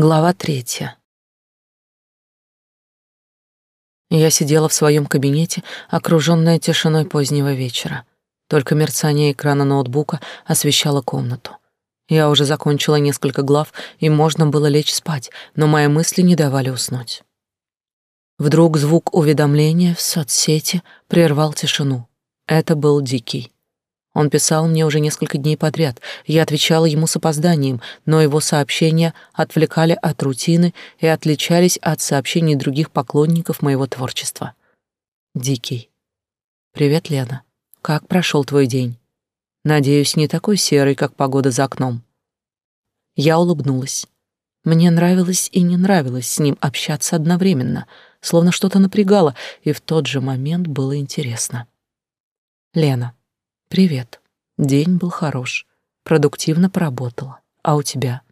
Глава третья. Я сидела в своем кабинете, окруженная тишиной позднего вечера. Только мерцание экрана ноутбука освещало комнату. Я уже закончила несколько глав, и можно было лечь спать, но мои мысли не давали уснуть. Вдруг звук уведомления в соцсети прервал тишину. Это был Дикий. Он писал мне уже несколько дней подряд. Я отвечала ему с опозданием, но его сообщения отвлекали от рутины и отличались от сообщений других поклонников моего творчества. Дикий. Привет, Лена. Как прошел твой день? Надеюсь, не такой серый, как погода за окном. Я улыбнулась. Мне нравилось и не нравилось с ним общаться одновременно, словно что-то напрягало, и в тот же момент было интересно. Лена. Привет. День был хорош. Продуктивно поработала. А у тебя?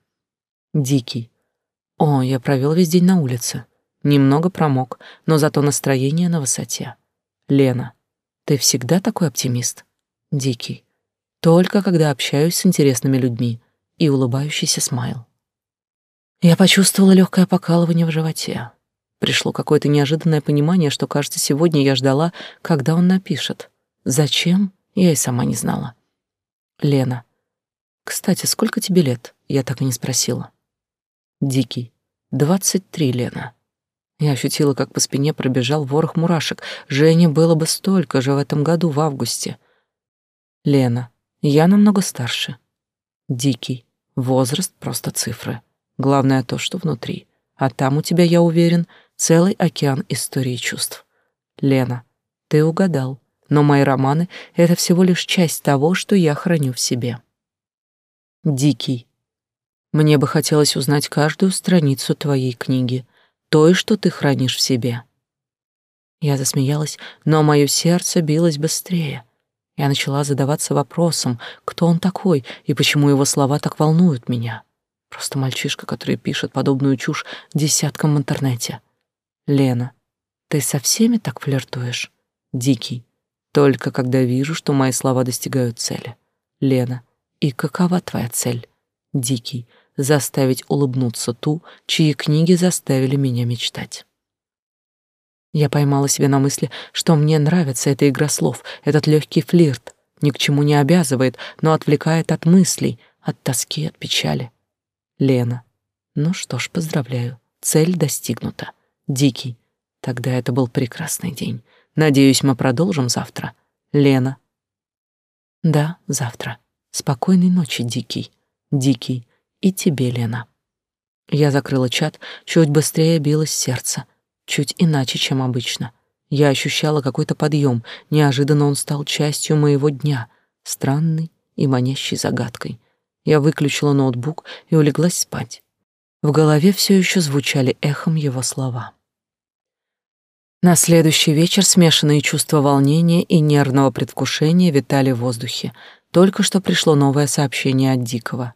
Дикий. О, я провел весь день на улице. Немного промок, но зато настроение на высоте. Лена. Ты всегда такой оптимист? Дикий. Только когда общаюсь с интересными людьми. И улыбающийся смайл. Я почувствовала легкое покалывание в животе. Пришло какое-то неожиданное понимание, что, кажется, сегодня я ждала, когда он напишет. Зачем? Я и сама не знала. Лена. Кстати, сколько тебе лет? Я так и не спросила. Дикий. Двадцать три, Лена. Я ощутила, как по спине пробежал ворох мурашек. Жене было бы столько же в этом году, в августе. Лена. Я намного старше. Дикий. Возраст — просто цифры. Главное то, что внутри. А там у тебя, я уверен, целый океан истории чувств. Лена. Ты угадал но мои романы — это всего лишь часть того, что я храню в себе. Дикий. Мне бы хотелось узнать каждую страницу твоей книги, той, что ты хранишь в себе. Я засмеялась, но мое сердце билось быстрее. Я начала задаваться вопросом, кто он такой и почему его слова так волнуют меня. Просто мальчишка, который пишет подобную чушь десяткам в интернете. Лена, ты со всеми так флиртуешь? Дикий. Только когда вижу, что мои слова достигают цели. Лена, и какова твоя цель? Дикий, заставить улыбнуться ту, чьи книги заставили меня мечтать. Я поймала себя на мысли, что мне нравится эта игра слов, этот легкий флирт. Ни к чему не обязывает, но отвлекает от мыслей, от тоски, от печали. Лена. Ну что ж, поздравляю. Цель достигнута. Дикий. Тогда это был прекрасный день. Надеюсь, мы продолжим завтра. Лена. Да, завтра. Спокойной ночи, Дикий. Дикий. И тебе, Лена. Я закрыла чат, чуть быстрее билось сердце, чуть иначе, чем обычно. Я ощущала какой-то подъем, неожиданно он стал частью моего дня, странной и манящей загадкой. Я выключила ноутбук и улеглась спать. В голове все еще звучали эхом его слова. На следующий вечер смешанные чувства волнения и нервного предвкушения витали в воздухе. Только что пришло новое сообщение от Дикого.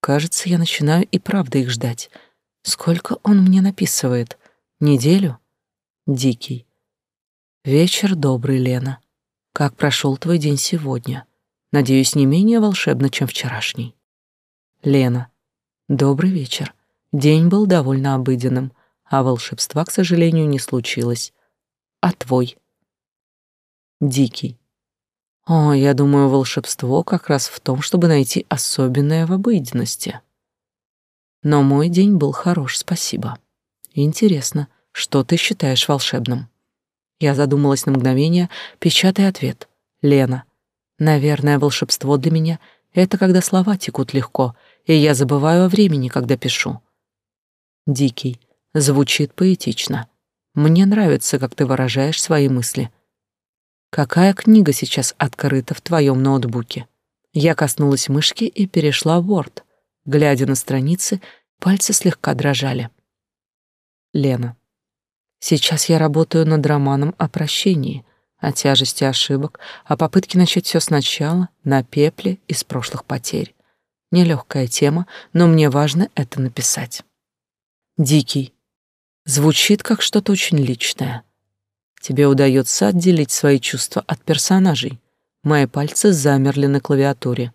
Кажется, я начинаю и правда их ждать. Сколько он мне написывает? Неделю? Дикий. Вечер добрый, Лена. Как прошел твой день сегодня? Надеюсь, не менее волшебно, чем вчерашний. Лена. Добрый вечер. День был довольно обыденным а волшебства, к сожалению, не случилось. А твой? Дикий. О, я думаю, волшебство как раз в том, чтобы найти особенное в обыденности. Но мой день был хорош, спасибо. Интересно, что ты считаешь волшебным? Я задумалась на мгновение, печатая ответ. Лена. Наверное, волшебство для меня — это когда слова текут легко, и я забываю о времени, когда пишу. Дикий. Звучит поэтично. Мне нравится, как ты выражаешь свои мысли. Какая книга сейчас открыта в твоем ноутбуке? Я коснулась мышки и перешла в Word. Глядя на страницы, пальцы слегка дрожали. Лена. Сейчас я работаю над романом о прощении, о тяжести ошибок, о попытке начать все сначала, на пепле из прошлых потерь. Нелегкая тема, но мне важно это написать. Дикий. Звучит как что-то очень личное. Тебе удается отделить свои чувства от персонажей. Мои пальцы замерли на клавиатуре.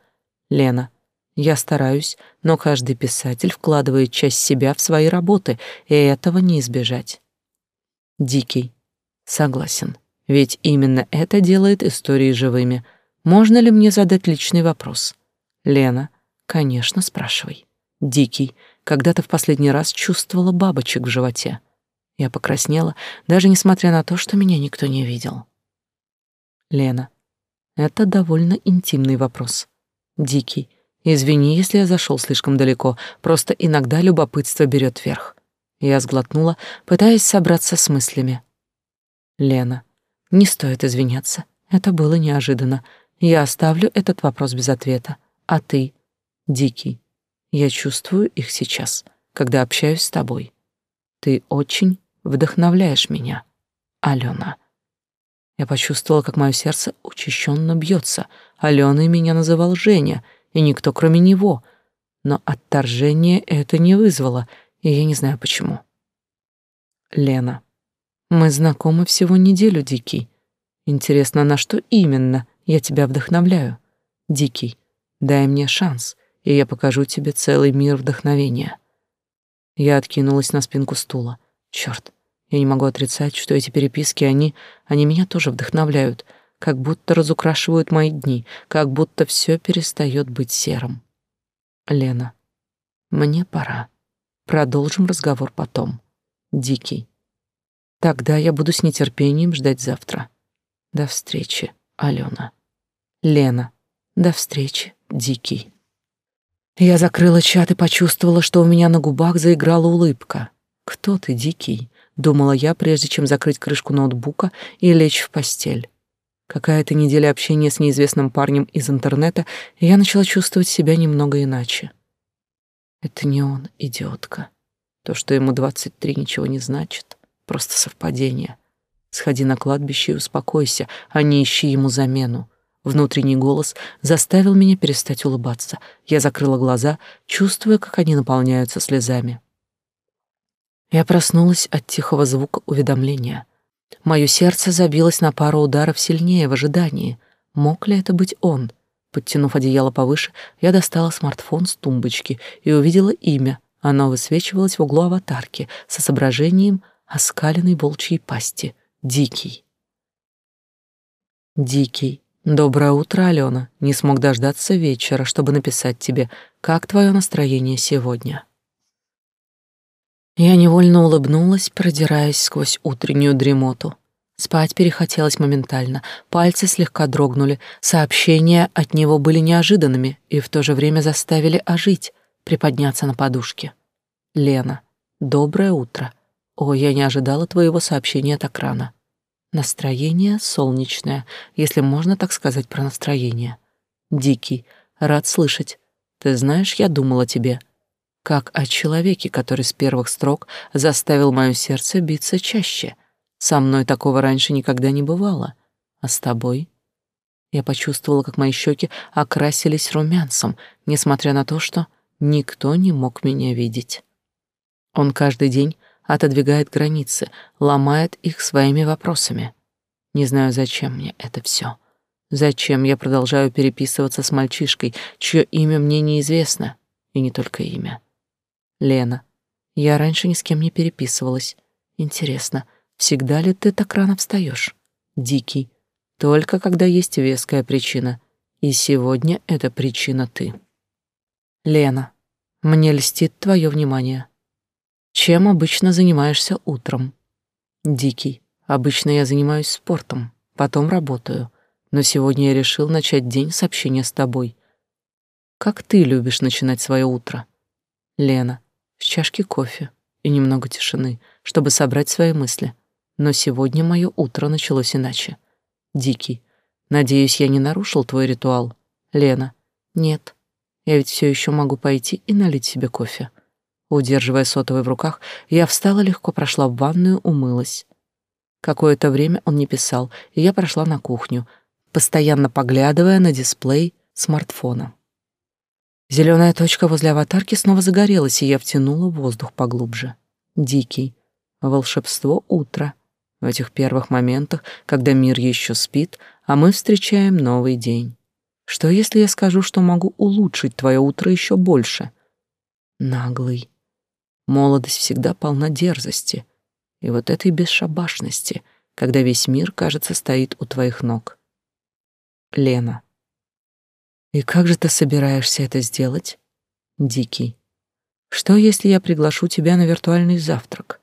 Лена, Я стараюсь, но каждый писатель вкладывает часть себя в свои работы, и этого не избежать. Дикий. Согласен. Ведь именно это делает истории живыми. Можно ли мне задать личный вопрос? Лена. Конечно, спрашивай. Дикий. Когда ты в последний раз чувствовала бабочек в животе? Я покраснела, даже несмотря на то, что меня никто не видел. Лена. Это довольно интимный вопрос. Дикий. Извини, если я зашел слишком далеко, просто иногда любопытство берет верх. Я сглотнула, пытаясь собраться с мыслями. Лена, не стоит извиняться. Это было неожиданно. Я оставлю этот вопрос без ответа. А ты, Дикий, я чувствую их сейчас, когда общаюсь с тобой. Ты очень вдохновляешь меня, Алена. Я почувствовала, как мое сердце учащенно бьется. Аленой меня называл Женя — и никто кроме него. Но отторжение это не вызвало, и я не знаю почему. Лена. Мы знакомы всего неделю, Дикий. Интересно, на что именно я тебя вдохновляю? Дикий, дай мне шанс, и я покажу тебе целый мир вдохновения. Я откинулась на спинку стула. Черт, я не могу отрицать, что эти переписки, они, они меня тоже вдохновляют — как будто разукрашивают мои дни, как будто все перестает быть серым. Лена, мне пора. Продолжим разговор потом. Дикий. Тогда я буду с нетерпением ждать завтра. До встречи, Алена. Лена. До встречи, Дикий. Я закрыла чат и почувствовала, что у меня на губах заиграла улыбка. «Кто ты, Дикий?» — думала я, прежде чем закрыть крышку ноутбука и лечь в постель. Какая-то неделя общения с неизвестным парнем из интернета, и я начала чувствовать себя немного иначе. Это не он, идиотка. То, что ему 23, ничего не значит. Просто совпадение. Сходи на кладбище и успокойся, а не ищи ему замену. Внутренний голос заставил меня перестать улыбаться. Я закрыла глаза, чувствуя, как они наполняются слезами. Я проснулась от тихого звука уведомления — Мое сердце забилось на пару ударов сильнее в ожидании. Мог ли это быть он? Подтянув одеяло повыше, я достала смартфон с тумбочки и увидела имя. Оно высвечивалось в углу аватарки со изображением оскаленной волчьей пасти. Дикий. Дикий. Доброе утро, Алена. Не смог дождаться вечера, чтобы написать тебе, как твое настроение сегодня. Я невольно улыбнулась, продираясь сквозь утреннюю дремоту. Спать перехотелось моментально, пальцы слегка дрогнули, сообщения от него были неожиданными и в то же время заставили ожить, приподняться на подушке. «Лена, доброе утро. О, я не ожидала твоего сообщения так рано. Настроение солнечное, если можно так сказать про настроение. Дикий, рад слышать. Ты знаешь, я думала о тебе как о человеке, который с первых строк заставил мое сердце биться чаще. Со мной такого раньше никогда не бывало. А с тобой? Я почувствовала, как мои щеки окрасились румянцем, несмотря на то, что никто не мог меня видеть. Он каждый день отодвигает границы, ломает их своими вопросами. Не знаю, зачем мне это все. Зачем я продолжаю переписываться с мальчишкой, чье имя мне неизвестно, и не только имя. Лена. Я раньше ни с кем не переписывалась. Интересно, всегда ли ты так рано встаешь? Дикий. Только когда есть веская причина. И сегодня эта причина ты. Лена. Мне льстит твое внимание. Чем обычно занимаешься утром? Дикий. Обычно я занимаюсь спортом, потом работаю. Но сегодня я решил начать день с общения с тобой. Как ты любишь начинать свое утро? Лена с чашки кофе и немного тишины, чтобы собрать свои мысли. Но сегодня мое утро началось иначе. Дикий. Надеюсь, я не нарушил твой ритуал. Лена. Нет. Я ведь все еще могу пойти и налить себе кофе. Удерживая сотовый в руках, я встала легко, прошла в ванную, умылась. Какое-то время он не писал, и я прошла на кухню, постоянно поглядывая на дисплей смартфона. Зеленая точка возле аватарки снова загорелась, и я втянула воздух поглубже. Дикий. Волшебство утра. В этих первых моментах, когда мир еще спит, а мы встречаем новый день. Что если я скажу, что могу улучшить твое утро еще больше? Наглый. Молодость всегда полна дерзости и вот этой бесшабашности, когда весь мир, кажется, стоит у твоих ног. Лена. И как же ты собираешься это сделать? Дикий. Что, если я приглашу тебя на виртуальный завтрак?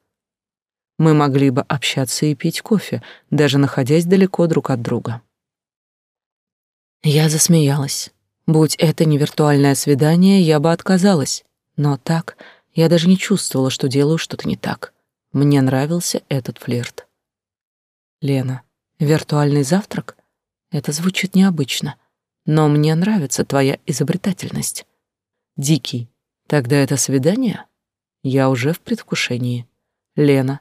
Мы могли бы общаться и пить кофе, даже находясь далеко друг от друга. Я засмеялась. Будь это не виртуальное свидание, я бы отказалась. Но так я даже не чувствовала, что делаю что-то не так. Мне нравился этот флирт. Лена, виртуальный завтрак? Это звучит необычно, но мне нравится твоя изобретательность. Дикий, тогда это свидание? Я уже в предвкушении. Лена,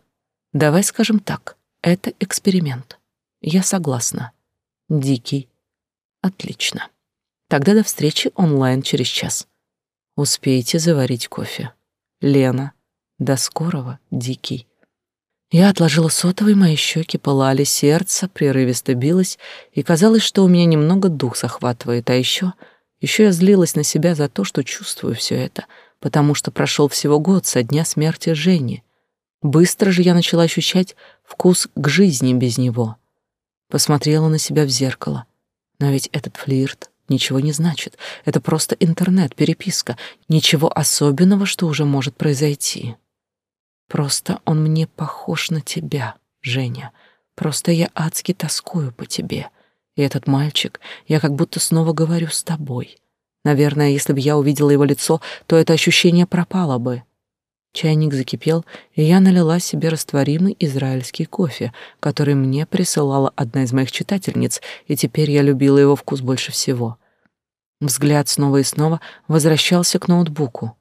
давай скажем так, это эксперимент. Я согласна. Дикий. Отлично. Тогда до встречи онлайн через час. Успейте заварить кофе. Лена. До скорого, Дикий. Я отложила сотовый, мои щеки пылали, сердце прерывисто билось, и казалось, что у меня немного дух захватывает, а еще, еще я злилась на себя за то, что чувствую все это, потому что прошел всего год со дня смерти Жени. Быстро же я начала ощущать вкус к жизни без него. Посмотрела на себя в зеркало. Но ведь этот флирт ничего не значит. Это просто интернет, переписка. Ничего особенного, что уже может произойти. Просто он мне похож на тебя, Женя. Просто я адски тоскую по тебе. И этот мальчик, я как будто снова говорю с тобой. Наверное, если бы я увидела его лицо, то это ощущение пропало бы. Чайник закипел, и я налила себе растворимый израильский кофе, который мне присылала одна из моих читательниц, и теперь я любила его вкус больше всего. Взгляд снова и снова возвращался к ноутбуку.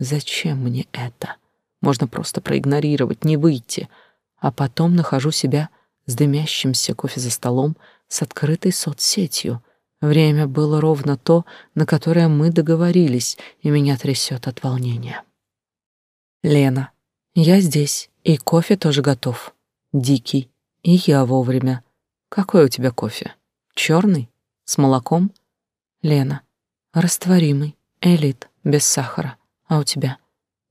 Зачем мне это? Можно просто проигнорировать, не выйти. А потом нахожу себя с дымящимся кофе за столом, с открытой соцсетью. Время было ровно то, на которое мы договорились, и меня трясет от волнения. Лена, я здесь, и кофе тоже готов. Дикий, и я вовремя. Какой у тебя кофе? Черный? С молоком? Лена. Растворимый. Элит. Без сахара. А у тебя?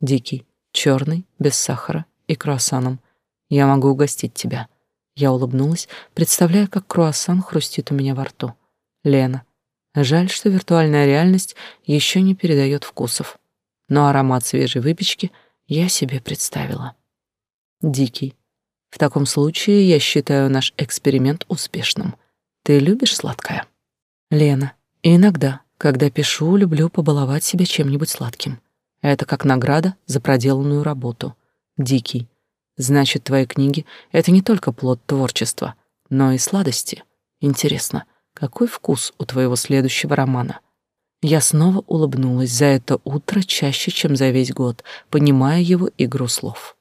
Дикий. Черный. Без сахара. И круассаном. Я могу угостить тебя. Я улыбнулась, представляя, как круассан хрустит у меня во рту. Лена. Жаль, что виртуальная реальность еще не передает вкусов. Но аромат свежей выпечки я себе представила. Дикий. В таком случае я считаю наш эксперимент успешным. Ты любишь сладкое? Лена. Иногда, когда пишу, люблю побаловать себя чем-нибудь сладким. Это как награда за проделанную работу. Дикий. Значит, твои книги — это не только плод творчества, но и сладости. Интересно, какой вкус у твоего следующего романа? Я снова улыбнулась за это утро чаще, чем за весь год, понимая его игру слов.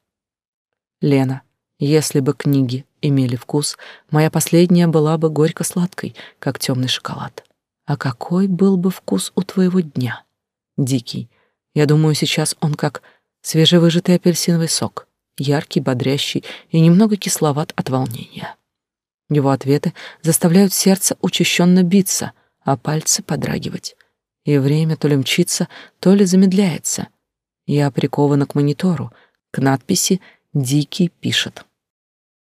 Лена, если бы книги имели вкус, моя последняя была бы горько-сладкой, как темный шоколад. А какой был бы вкус у твоего дня? Дикий. Я думаю, сейчас он как свежевыжатый апельсиновый сок, яркий, бодрящий и немного кисловат от волнения. Его ответы заставляют сердце учащенно биться, а пальцы подрагивать. И время то ли мчится, то ли замедляется. Я прикована к монитору, к надписи «Дикий пишет».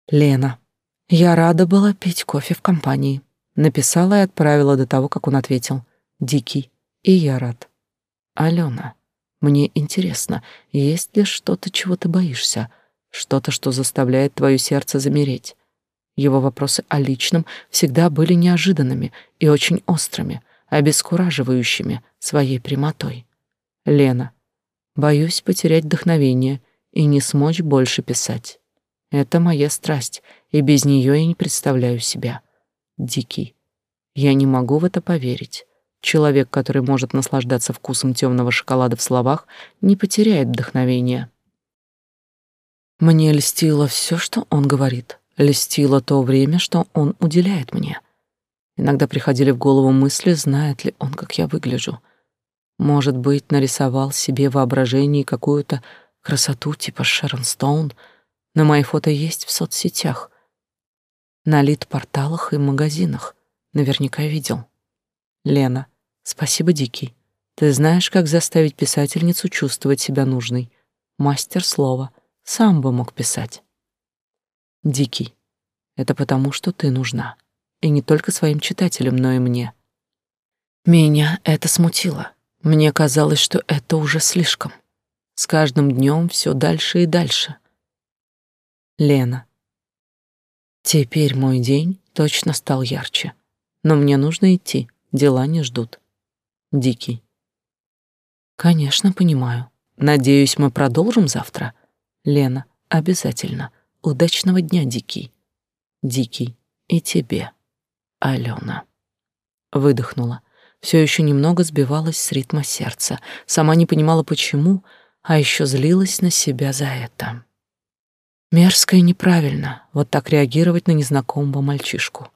Лена. Я рада была пить кофе в компании. Написала и отправила до того, как он ответил. Дикий. И я рад. Алена, мне интересно, есть ли что-то, чего ты боишься? Что-то, что заставляет твое сердце замереть? Его вопросы о личном всегда были неожиданными и очень острыми, обескураживающими своей прямотой. Лена, боюсь потерять вдохновение и не смочь больше писать. Это моя страсть, и без нее я не представляю себя дикий. Я не могу в это поверить. Человек, который может наслаждаться вкусом темного шоколада в словах, не потеряет вдохновения. Мне льстило все, что он говорит. Льстило то время, что он уделяет мне. Иногда приходили в голову мысли, знает ли он, как я выгляжу. Может быть, нарисовал себе воображение какую-то красоту типа Шерон Стоун, но мои фото есть в соцсетях — на лид-порталах и магазинах. Наверняка видел. Лена. Спасибо, Дикий. Ты знаешь, как заставить писательницу чувствовать себя нужной. Мастер слова. Сам бы мог писать. Дикий. Это потому, что ты нужна. И не только своим читателям, но и мне. Меня это смутило. Мне казалось, что это уже слишком. С каждым днем все дальше и дальше. Лена. Теперь мой день точно стал ярче. Но мне нужно идти, дела не ждут. Дикий. Конечно, понимаю. Надеюсь, мы продолжим завтра. Лена, обязательно. Удачного дня, Дикий. Дикий. И тебе, Алена. Выдохнула. Все еще немного сбивалась с ритма сердца. Сама не понимала, почему, а еще злилась на себя за это. Мерзко и неправильно вот так реагировать на незнакомого мальчишку.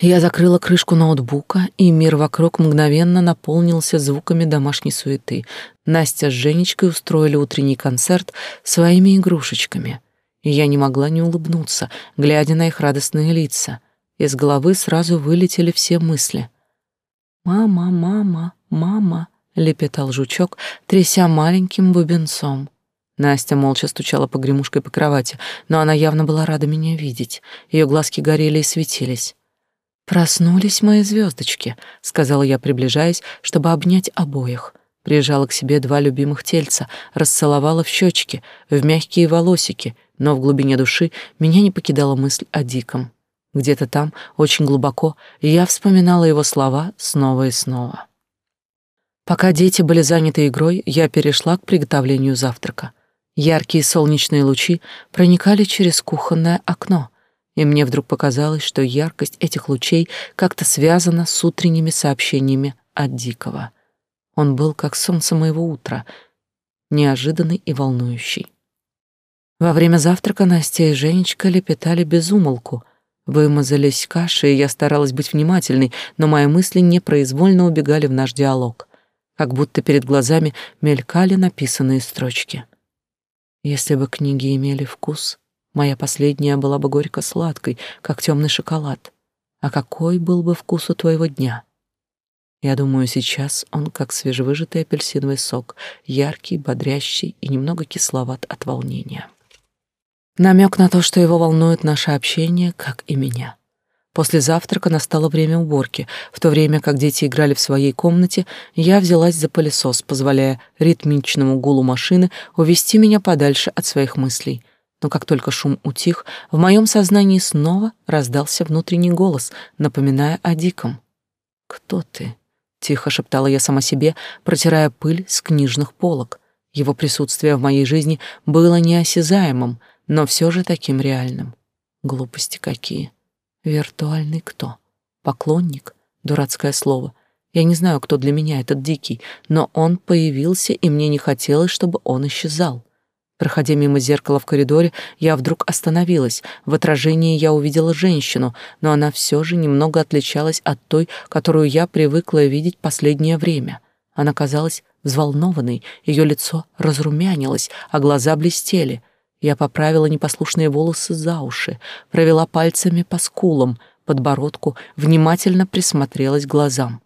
Я закрыла крышку ноутбука, и мир вокруг мгновенно наполнился звуками домашней суеты. Настя с Женечкой устроили утренний концерт своими игрушечками, и я не могла не улыбнуться, глядя на их радостные лица. Из головы сразу вылетели все мысли. «Мама, мама, мама», — лепетал жучок, тряся маленьким бубенцом. Настя молча стучала погремушкой по кровати, но она явно была рада меня видеть. Ее глазки горели и светились. «Проснулись мои звездочки», — сказала я, приближаясь, чтобы обнять обоих. Прижала к себе два любимых тельца, расцеловала в щечки, в мягкие волосики, но в глубине души меня не покидала мысль о Диком. Где-то там, очень глубоко, я вспоминала его слова снова и снова. Пока дети были заняты игрой, я перешла к приготовлению завтрака. Яркие солнечные лучи проникали через кухонное окно, и мне вдруг показалось, что яркость этих лучей как-то связана с утренними сообщениями от Дикого. Он был как солнце моего утра, неожиданный и волнующий. Во время завтрака Настя и Женечка лепетали без умолку. Вымазались кашей, и я старалась быть внимательной, но мои мысли непроизвольно убегали в наш диалог, как будто перед глазами мелькали написанные строчки — если бы книги имели вкус, моя последняя была бы горько-сладкой, как темный шоколад. А какой был бы вкус у твоего дня? Я думаю, сейчас он как свежевыжатый апельсиновый сок, яркий, бодрящий и немного кисловат от волнения. Намек на то, что его волнует наше общение, как и меня. После завтрака настало время уборки. В то время как дети играли в своей комнате, я взялась за пылесос, позволяя ритмичному гулу машины увести меня подальше от своих мыслей. Но как только шум утих, в моем сознании снова раздался внутренний голос, напоминая о диком. «Кто ты?» — тихо шептала я сама себе, протирая пыль с книжных полок. Его присутствие в моей жизни было неосязаемым, но все же таким реальным. Глупости какие. Виртуальный кто? Поклонник? Дурацкое слово. Я не знаю, кто для меня этот дикий, но он появился, и мне не хотелось, чтобы он исчезал. Проходя мимо зеркала в коридоре, я вдруг остановилась. В отражении я увидела женщину, но она все же немного отличалась от той, которую я привыкла видеть последнее время. Она казалась взволнованной, ее лицо разрумянилось, а глаза блестели. Я поправила непослушные волосы за уши, провела пальцами по скулам, подбородку, внимательно присмотрелась к глазам.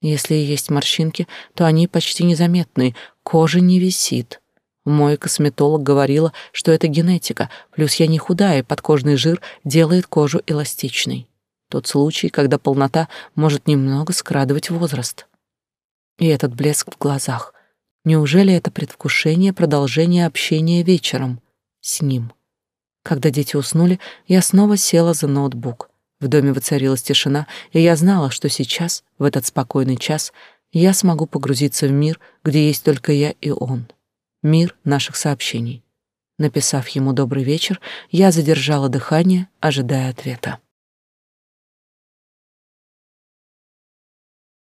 Если есть морщинки, то они почти незаметные, кожа не висит. Мой косметолог говорила, что это генетика, плюс я не худая, подкожный жир делает кожу эластичной. Тот случай, когда полнота может немного скрадывать возраст. И этот блеск в глазах. Неужели это предвкушение продолжения общения вечером? С ним. Когда дети уснули, я снова села за ноутбук. В доме воцарилась тишина, и я знала, что сейчас, в этот спокойный час, я смогу погрузиться в мир, где есть только я и он. Мир наших сообщений. Написав ему «добрый вечер», я задержала дыхание, ожидая ответа.